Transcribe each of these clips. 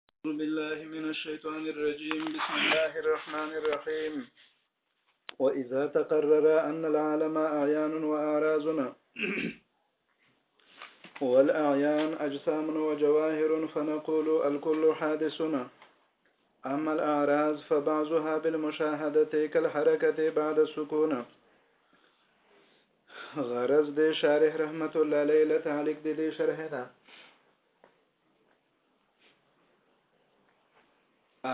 أعوذ بالله من الشيطان الرجيم بسم الله الرحمن الرحيم وإذا تقرر أن العالم أعيان وأعرازنا والأعيان أجسام وجواهر فنقول الكل حادثنا أما الأعراز فبعضها بالمشاهدة كالحركة بعد السكون غرز دي شارح رحمة الله ليلة عليك دي, دي شرحنا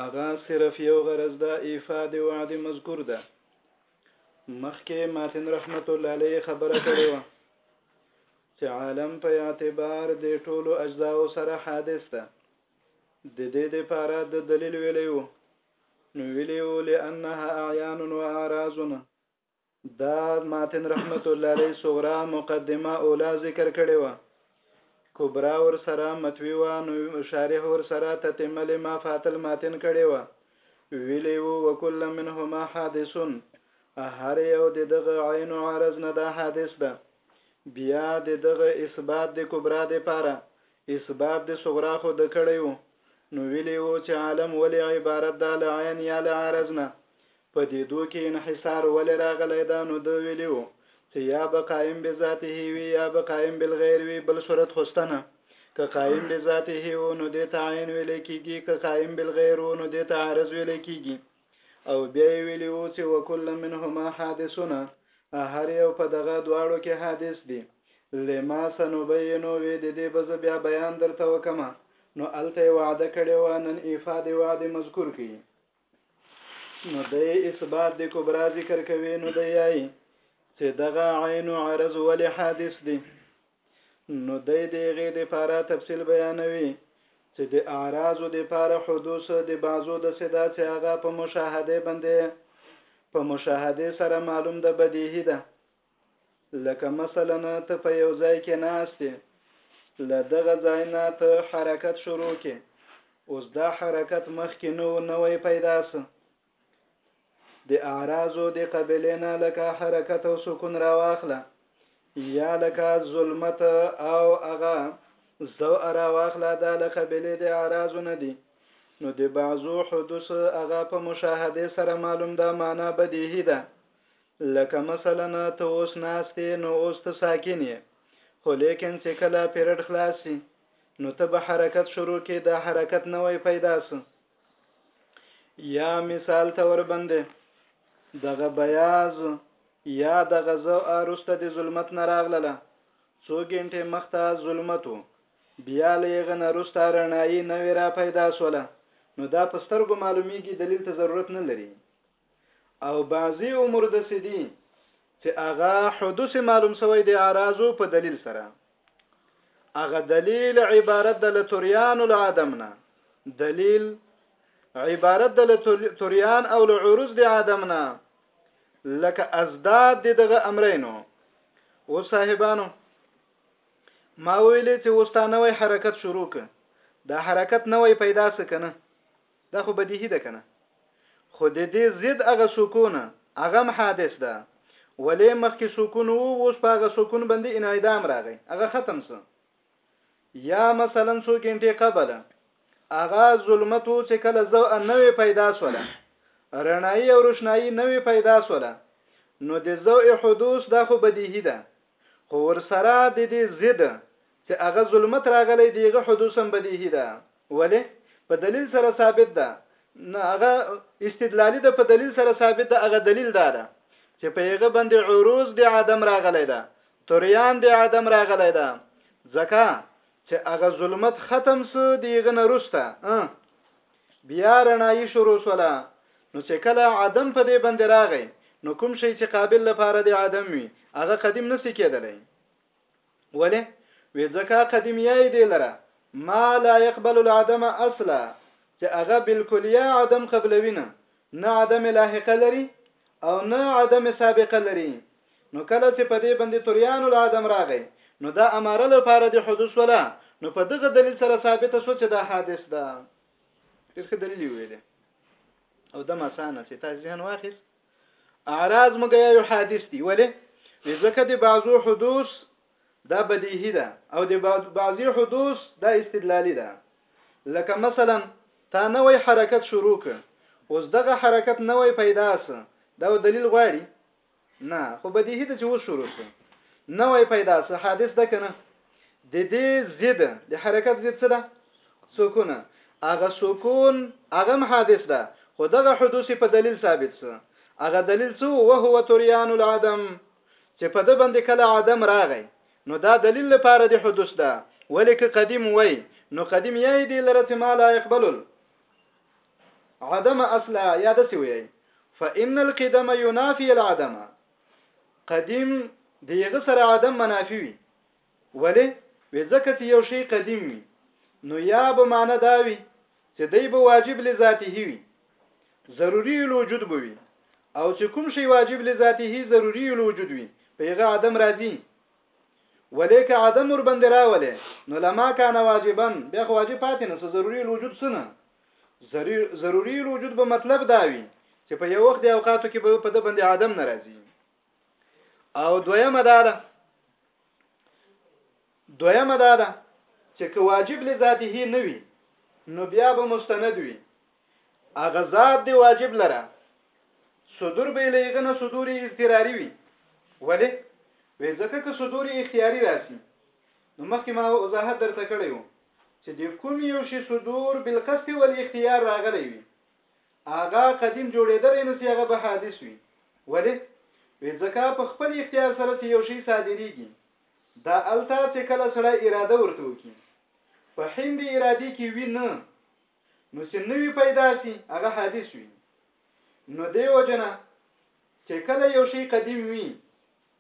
اغا صرف یو غرض دا ایفاد وعد مذکور ده مخکې ماتن رحمت الله علیه خبره کړې و چې عالم په اعتبار د ټولو اجزاو سره حادث ده د دې لپاره د دلیل ویلیو نو ویلیو لانها اعیان و اعراض دا ماتن رحمت الله علیه صغرا مقدمه اولا ذکر کړي و کبرا ور سره متوی و نو شارح ور سره تتمل ما فاتل ماتن کړي و ویلی و وکل منهما حادثون هر یو د دغه عین او عرض نه دا حادث ده بیا د دغه اثبات د کبرا د پاره اثبات د صغرا خو د کړي و نو ویلی و چې عالم ولی عبارت ده لعین یا لعرض نه په دې دو کې انحصار ولې راغلی دا نو ده ویلي وو چې یا به قایم بذاته وي یا به قایم بالغیر وي بل صورت خو شته نه که قایم بذاته وو نو دې ته عین ویل کېږي که قایم بالغیر وو نو دې ته عارض ویل کېږي او بیا یې ویلي وو چې وکل منهما حادثونه هر یو په دغه دواړو کې حادث دي لما سنبینو وې د دې به زه بیا بیان درته وکم نو هلته یې وعده کړې وه نن ایفا د وعدې مذکور کړي نو د اثبات د کبرا ذکر کوي نو د یای چې دغه عین عرض ول حادث دي نو د دېغه د پاره تفصیل بیانوي چې د اعراض د پاره حدوث د بازو د صدا چې هغه په مشاهده باندې په مشاهده سره معلوم ده بدیهی ده لکه مثلا ته په یو ځای کې ناست یې له دغه ځای نه ته حرکت شروع کې اوس دا حرکت مخکې نو نوې پیدا سه د اعراضو د قبلې نه لکه حرکت او سکون راواخله یا لکه ظلمت او هغه زو راواخله دا له قبلې د اعراضو نه دي نو د بعضو حدوث هغه په مشاهده سره معلوم دا معنا بدیهی ده لکه مثلاً ته اوس ناست یې نو اوس ته ساکن یې خو لیکن چې کله پیرډ خلاص شي نو ته به حرکت شروع کې دا حرکت نوی پیدا سو یا مثال ته ور باندې دغه بیاز یا دغه زو ارسته د ظلمت نه راغله څو ګنټه مخته ظلمت وو بیا لېغه نه رستا رڼایي نوې را پیدا سوله نو دا په سترګو معلومیږي دلیل ته ضرورت نه لري او بعضی امور دسی دی چې هغه حدوث معلوم سوی دی اعراضو په دلیل سره هغه دلیل عبارت د لتوریان العدم نه دلیل عبارت د لتوریان او العروض د عدم نه لکه ازداد دغه امرینو او صاحبانو ما ویلې چې وستانوي حرکت شروع ک دا حرکت نوې پیدا سکنه دا خو بدیهی ده کنه خو ددی ضد هغه سکون هغه هم حادث ده ولی مخکی سکون وو اوس په هغه سکون باندی انعدام راغی هغه ختم سو یا مثلا څو ګنټی قبل هغه ظلمت وو چې کله زو نوې پیدا سوله رڼایی او روشنایی نوې پیدا سوله نو د زو حدوث دا خو بدیهی ده خو ورسره د دې ضد چه هغه ظلمت راغلی دی هغه حدوثا بدیهی ده ولی په دلیل سره ثابت ده نه هغه استدلالی ده په دلیل سره ثابت ده هغه دلیل دا ده چه په هغه باندې عروض دی عدم راغلی ده تریان دی عدم راغلی ده ځکه چه هغه ظلمت ختم سو دیغه نه رسته بیا رڼایي شروع سوله نو چې کله عدم په دې باندې راغی نو کوم شی چې قابل لپاره دی عدم وي هغه قدیم نسی کېدلی ولې؟ وې ځکه قدیمیه یې دې لره ما لا یقبل العدم اصلا چې هغه بالکلیه عدم قبلوي نه نه عدم لاحقه لري او نه عدم سابقه لري نو کله چې په دې باندې تریان العدم راغی نو دا اماره لپاره د حدوث ولا نو په دغه دلیل سره ثابت شو چې دا حادث ده ډېر ښه دلیل ویلې او دم اسانه چې تاسو ځان واخیست اعراض مګیا یو حادث دی ولی ځکه د بعضو حدوث دا بدیهی ده او د بعضی حدوث دا استدلالی ده لکه مثلا تا نوې حرکت شروع ک اوس دغه حرکت نوې پیدا سه دا دلیل غواړي نه خو بدیهی ده چې و شروع سه نوې پیدا سه حادث ده کنه د دې ضد د حرکت ضد څه ده سکون هغه سکون هغه حادث ده خو دغه حدوث په دلیل ثابت سو هغه دلیل څه او هو تریان العدم چې په د باندې کله عدم راغی نو دا دلیل لپاره د حدوث ده ولیک قدیم وای نو قدیم یې دی لره چې ما لا يقبل عدم اصلا یا د سی وای فان القدم ينافي العدم قدیم د یغه سره عدم منافی وي ولی وی ځکه چې یو شی قدیم وي نو یا به معنی دا وي چې دی به واجب لذاته وي ضروری الوجود به وي او چې کوم شی واجب لذاته ضروری الوجود وي په یغه عدم راځي ولیک عدم ور بند راولې نو لما کان واجبا بیا خو واجب پاتې نه ضروری الوجود سنه ضروري الوجود به مطلب دا وي چې په یو وخت د اوقاتو کې به په د باندې عدم ناراضي او دویمه دا ده دویمه دا ده چې که واجب لذاته نه وي نو بیا به مستند وي اغه ذات دی واجب لره صدور به لېغه نه صدور اضطراری وي ولی وې ځکه که صدور اختیاري راسي نو مخکې ما وضاحت درته کړی وو چې د کوم یو شي صدور بالقصد والاختیار راغلی وي هغه قدیم جوړېدلی نو چې هغه به حادث وي ولې وی ځکه په خپل اختیار سره چې یو شی صادریږي دا الته چې کله سړی اراده ورته وکي په هند ارادي کې وی نه نو چې نوی پیدا سي هغه حادث وي نو دیو جنا چې کله یو شی قدیم وي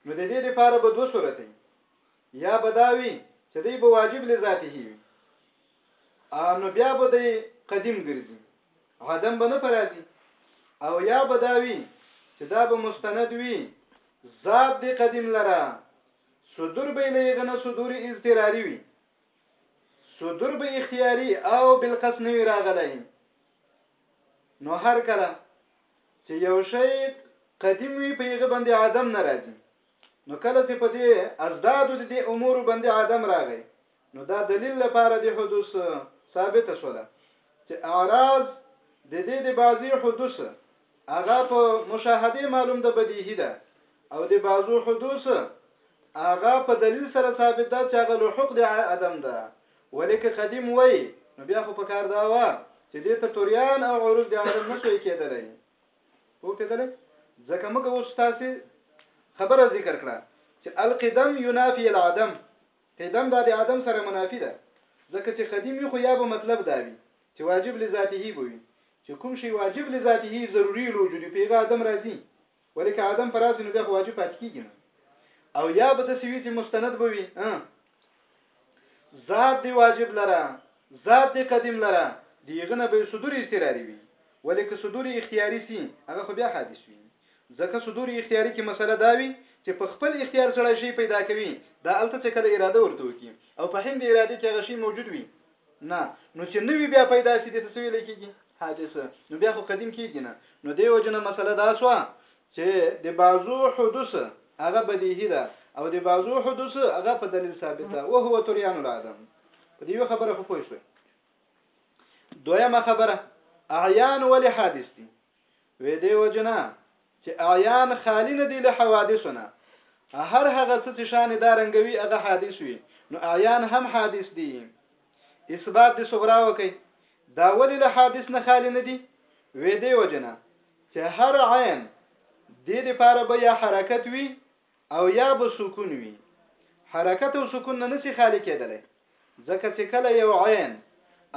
نو د دې لپاره به دوه صورتي یا به دا وي چې دی به واجب لذاته وي نو بیا به دی قدیم ګرځي عدم به نه پرازي او یا به دا وي چې دا به مستند وي ذات دی قدیم لره صدور به لېغه نه صدور اضطراری وي صدور به اختیاري او بالقص نه راغلی نو هر کله چې یو شی قدیم وي په هغه باندې عدم نه راځي نو کله چې په دې ازداد د دې امور باندې عدم راغی نو دا دلیل لپاره د حدوث ثابت شوله چې اعراض د دې د بعضی حدوث هغه په مشاهده معلوم ده بدیهی ده او د بعضو حدوث هغه په دلیل سره ثابت ده چې هغه لحق د عدم ده ولې که قدیم وای نو بیا خو پکار دا وه چې دې ته توریان او عروض د عالم نه شوی کېدلی پوهېدلی ځکه موږ اوس تاسو خبره ذکر کړه چې القدم ينافي العدم قدم دا د عدم سره منافي ده ځکه چې قدیم خو یا به مطلب دا وي چې واجب لذاته بوي چې کوم شی واجب لذاته ضروري الوجود پیغه عدم راځي ولې که عدم په راشي نو بیا خو واجب پاتې کېږي نه او یا به داسې وي چې مستند به وي ذات دی واجب لره ذات دی قدیم لره دیغه نه به صدور اضطراری وي ولې که صدور اختیاري سي هغه خو بیا حادث وي ځکه صدور اختیاري کې مسله دا وي چې په خپل اختیار سره شی پیدا کوي دا الته چې کله اراده ورته وکي او په هند اراده کې هغه شی موجود وي نه نو چې نوی بیا پیدا شي د تسویل کېږي حادثه نو بیا خو قدیم کېږي نه نو دی وجنه مسله دا شو چې د بازو حدوث هغه بدیهی ده او د بازو حدوث هغه په دلیل ثابت ده او هو تریان العدم په دې خبره خو پوه شو دویمه خبره اعیان ولې حادث دي وې دې وجنه چې اعیان خالی نه دي له حوادثو نه هر هغه څه چې شان دا رنګوي هغه حادث وي نو اعیان هم حادث دي اثبات د صغرا وکي دا ولې له حادث نه خالی نه دي وې دې وجنه چې هر عین د دې لپاره به یا حرکت وي او یا به سکون وي حرکت او سکون نه نسی خالی کېدلی ځکه چې کله یو عین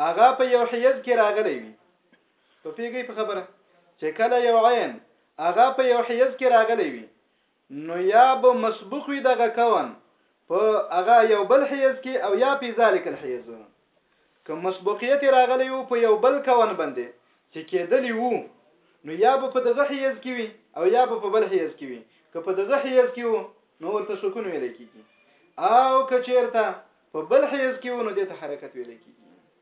هغه په یو حیز کې راغلی وي پوهیږی په خبره چې کله یو عین هغه په یو حیز کې راغلی وي نو یا به مسبوق وي دغه کون په هغه یو بل حیز کې او یا په ذالک الحیز که مسبوقیت راغلی وو په یو بل کون باندې چې کېدلی وو نو یا به په دغه حیز کې وي او یا به په بل حیز کې وي که په دغه حیز کې وو نو ورته سکون ویل کېږي او که چیرته په بل حیز کې وو نو دې ته حرکت ویل کېږي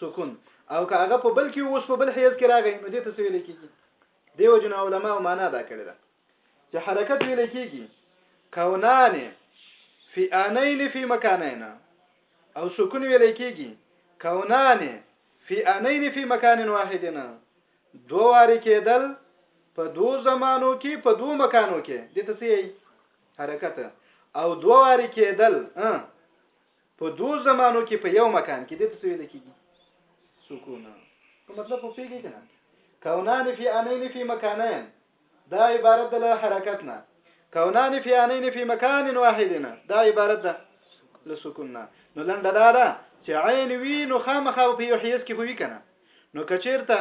سکون او که هغه په بل کې اوس په بل حیز کې راغی نو دې ته څه ویل کېږي دیو جن علماء معنا دا کړی ده چې حرکت ویل کېږي کونان فی انین فی مکانین او سکون ویل کېږي کونان فی انین فی مکان واحدنا دو واری کېدل په دو زمانو کې په دو مکانو کې د تسیه حرکت او دو واری کېدل په دو زمانو کې په یو مکان کې دې ته ویل کېږي سکون په مطلب په پیږي کنه کونان فی انین فی مکانین دا عبارت ده له حرکت نه کونان فی انین فی مکان واحد نه دا عبارت ده له سکون نه نو لنډه دا ده چې عین وی نو خامخا په یو حیث کې پوي کنه نو کچیرته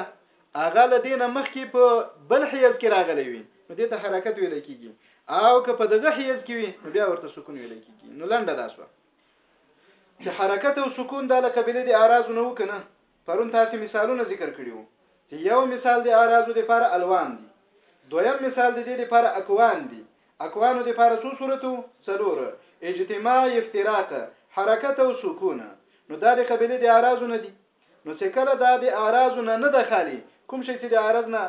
هغه له دې نه مخکې په بل حیز کې راغلی وي نو دې ته حرکت ویل کېږي او که په دغه حیز کې وي نو بیا ورته سکون ویل کېږي نو لنډه دا شوه چې حرکت او سکون دا له قبیله د اعراضو نه وکنه پرون تاسو مثالونه ذکر کړیو چې یو مثال د اعراضو لپاره الوان دي دویم مثال د دې لپاره اکوان دي اکوانو لپاره څو صورتو څلور اجتماع افتراق حرکت او سکون نو دا د قبیله د اعراضو نه دي نو چې کله دا د اعراضو نه نه ده خالي کوم شی چې د اعراض نه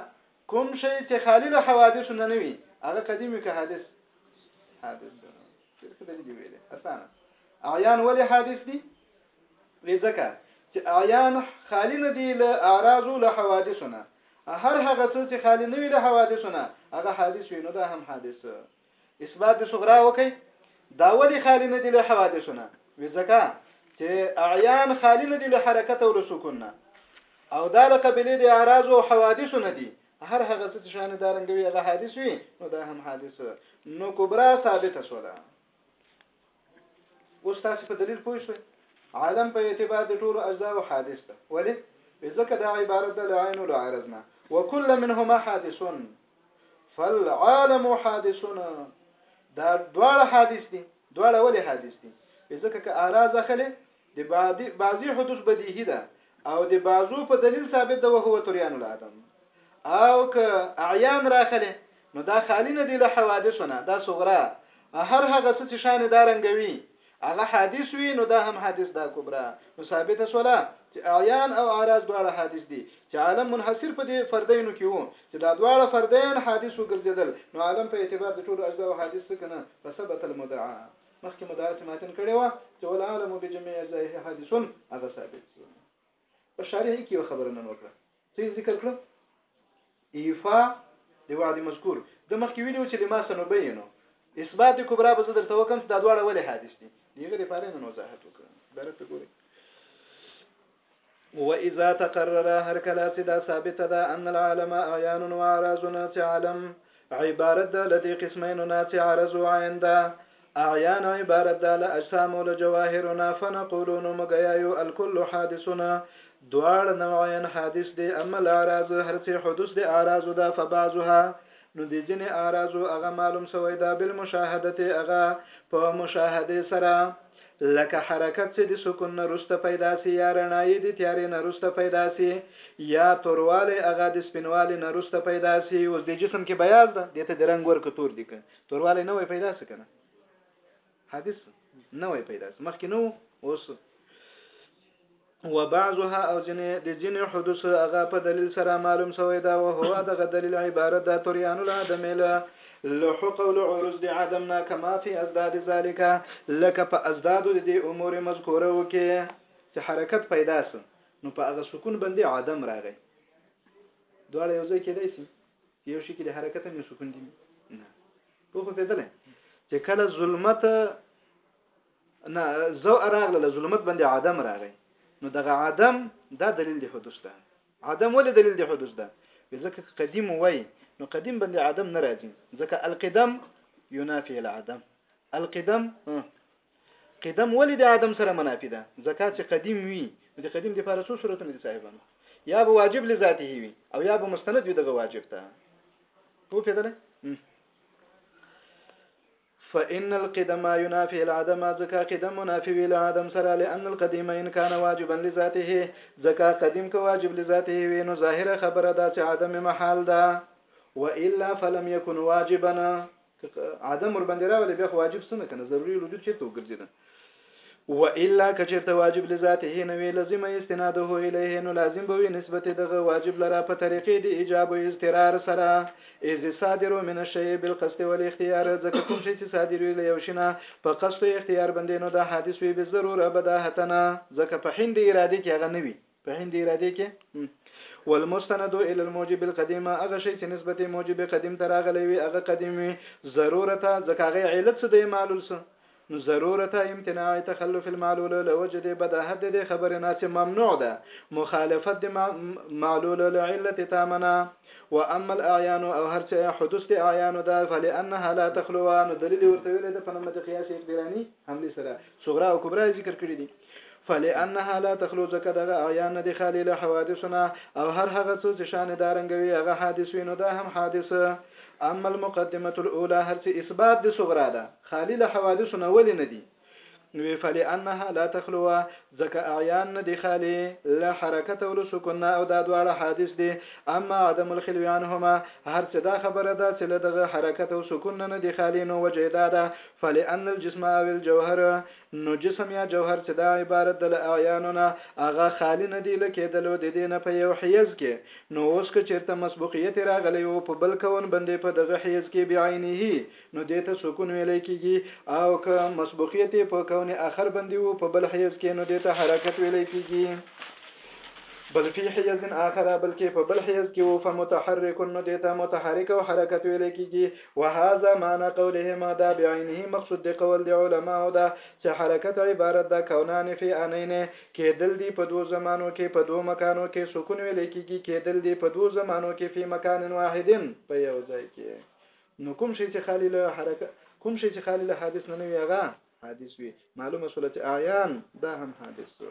کوم شی چې خالي له حوادثو نه نه وي هغه قدیم وي که حادث حادث ده څه څه دلیل ویل اسانه اعیان ولې حادث دي لذکر چې اعیان خالی نه دي له اعراض او له حوادثونه هر هغه څه چې خالی نه وي له حوادثونه هغه حادث وي نو دا هم حادث اثبات صغرا وکي دا ولي خالی نه دي له حوادثونه وځکه چې اعیان خالی نه دي له حرکت او له سکون نه او دا له قبلې د اعراض او حوادث نه دي هر هغه څه چې شان دارنګوي هغه حادث وي نو دا هم حادث نو کبرا ثابت سوله اوس تاسو په دلیل پوه شوي عالم په اعتبار د ټولو اجزاء او حادث ده ولی ځکه دا عبارت ده لعین او لعرض نه وکل منهما حادثون فالعالم حادثون دا دواړه حادث دي دواړه ولی حادث دي ځکه که اعراض اخلي د بعضی حدوث بدیهی ده او د بعضو په دلیل ثابت ده وهو تریان العدم او که اعیان راخله نو دا خالی نه دی له حوادثونه دا صغرا هر هغه څه چې شان دا رنګوي هغه حادث وي نو دا هم حادث دا کبرا نو ثابت سولا چې اعیان او اعراض دواړه حادث دي چې عالم منحصر په دې فردینو کې وو چې دا دواړه فردین حادث وګرځیدل نو عالم په اعتبار د ټولو اجزا او حادث کنه فثبت المدعا مخکې مو داسې ماتن کړې وه چې والعالم بجميع اجزائه حادث هغه ثابت شو په شارح کې یو خبره نن وکړه څه ذکر کړو ایفا دی وعد مذکور د مخکې ویلو چې لما سنبینو اثبات کبرا به زه درته وکم چې دا دواړه ولې حادث دي دغه لپاره نن وضاحت وکړم درته ګورئ واذا تقرر هر کله چې دا ثابت ده ان العالم اعیان و اعراض چې عالم عبارت ده لدی قسمین نه چې عرض او عین ده اعیان عبارت ده له اجسام او جواهرنا فنقول نو مګیایو الکل حادثنا دواړ نوعین حادث دی اما الاعراض هر څه حدوث دی اعراض ده فبعضها نو د جن اعراض هغه معلوم سوی دا بالمشاهده هغه په مشاهده سره لکه حرکت چې د سکون نه رسته پیدا سي یا رڼایي د تیارې نه رسته پیدا سي یا توروالی هغه د سپینوالي نه رسته پیدا سي اوس د جسم کې بیاز ده د ته د رنگ ورک تور دي که توروالی نه وي پیدا سي کنه حادث نه وي پیدا سي مخکې نو اوس وبعضها او جنې د جنې حدوث هغه په دلیل سره معلوم شوی دا او هو دغه دلیل عبارت د طریان العدم له له قول عروض د عدم نه کما فی ازداد ذالک لکه په ازداد د دې امور مذکوره وکي چې حرکت پیدا سو نو په هغه سکون باندې عدم راغی دواړه یو ځای کېدای شي یو شي کې د حرکت هم سکون دي نه په خو پیدل چې کله ظلمت نه زو راغله له ظلمت باندې عدم راغی نو دغه عدم دا دلیل دی حدوث ده عدم ولې دلیل دی حدوث ده ځکه قدیم وای نو قدیم باندې عدم نه راځي ځکه القدم ينافي العدم القدم قدم ولې د عدم سره منافي ده ځکه چې قدیم وي نو د قدیم د لپاره څو صورتونه دي صاحبانو یا به واجب لذاته وي او یا به مستند وي دغه واجب ته په پیدله فان القدم ينافي العدم ځکه قدم منافي وي له عدم سره لان القديم ان كان واجبا لذاته ځکه قديم که واجب لذاته وي نو ظاهره خبره ده چې عدم محال ده والا فلم يكن واجبا عدم ور باندې راولي بیا خو واجب سنه کنه ضروري الوجود چیرته وګرځیدل و الا کچرته واجب لذاته نه وی لازم استناده الیه نو لازم به وی نسبت دغه واجب لره په طریقې دی ایجاب او اضطرار سره از صادر من الشیء بالقصد والاختیار ځکه کوم شی چې صادر وی له یو شنه په قصد او اختیار باندې نو دا حادث وی به ضروره بداهتنه ځکه په حین دی اراده کې هغه نه وی په هند اراده کې والمستند الى الموجب القديم هغه شی چې نسبت موجب قدیم ته راغلی وي هغه قدیم وي ضرورت ځکه هغه علت څه دی معلول څه نو ضرورت امتناع تخلف المعلول لوجد بداهت د خبر نه چې ممنوع ده مخالفت د معلول لعلت تامنا واما الاعيان او هر چې حدوث د اعيان ده فلانها لا تخلو نو دلیل ورته ویل د فنمت قياس اقدراني حمل سره صغرا او کبرا ذکر کړی دي فلانها لا تخلو ځکه دغه اعیان نه دي خالي له حوادثونه او هر هغه څه چې شان دارنګوي هغه حادث وي نو دا هم حادث اما المقدمه الاولى هر څه اثبات دي صغرا ده خالي له حوادثونه ولې نه دي وی فلانها لا تخلو ځکه اعیان نه دي خالي له حرکت او له سکون او دا دواړه حادث دي اما عدم الخلو عنهما هر څه دا خبره ده چې له دغه حرکت او سکون نه دي خالي نو وجه دا ده فلأن الجسم او الجوهر نو جسم يا جوهر چې دا عبارت ده له اعيانو نه هغه خالي نه دي له کېدلو د دې نه په يو حيز کې نو اوس که چېرته مسبوقيت راغلی و په بل کون بندې په دغه حيز کې بعينه نو دې ته سکون ويلی کېږي او که مسبوقيت په کون آخر بندې و په بل حيز کې نو دې ته حرکت ويلی کېږي بل فی حیز آخر بلکې په بل حیز کې وو فمتحرک نو دیته متحرک او حرکت ویل کیږي وهذا معنی قولهم دا بعینه مقصود د قول د علماو ده چې حرکت عبارت ده کونان فی انین کېدل دي په دوو زمانو کې په دوو مکانو کې سکون ویل کېږي کېدل دي په دوو زمانو کې فی مکان واحد په یو ځای کې نو کوم شي چې خالی له حرکت کوم شي چې خالی له حادث نه وي هغه حادث وي معلومه سولت اعیان دا هم حادث شو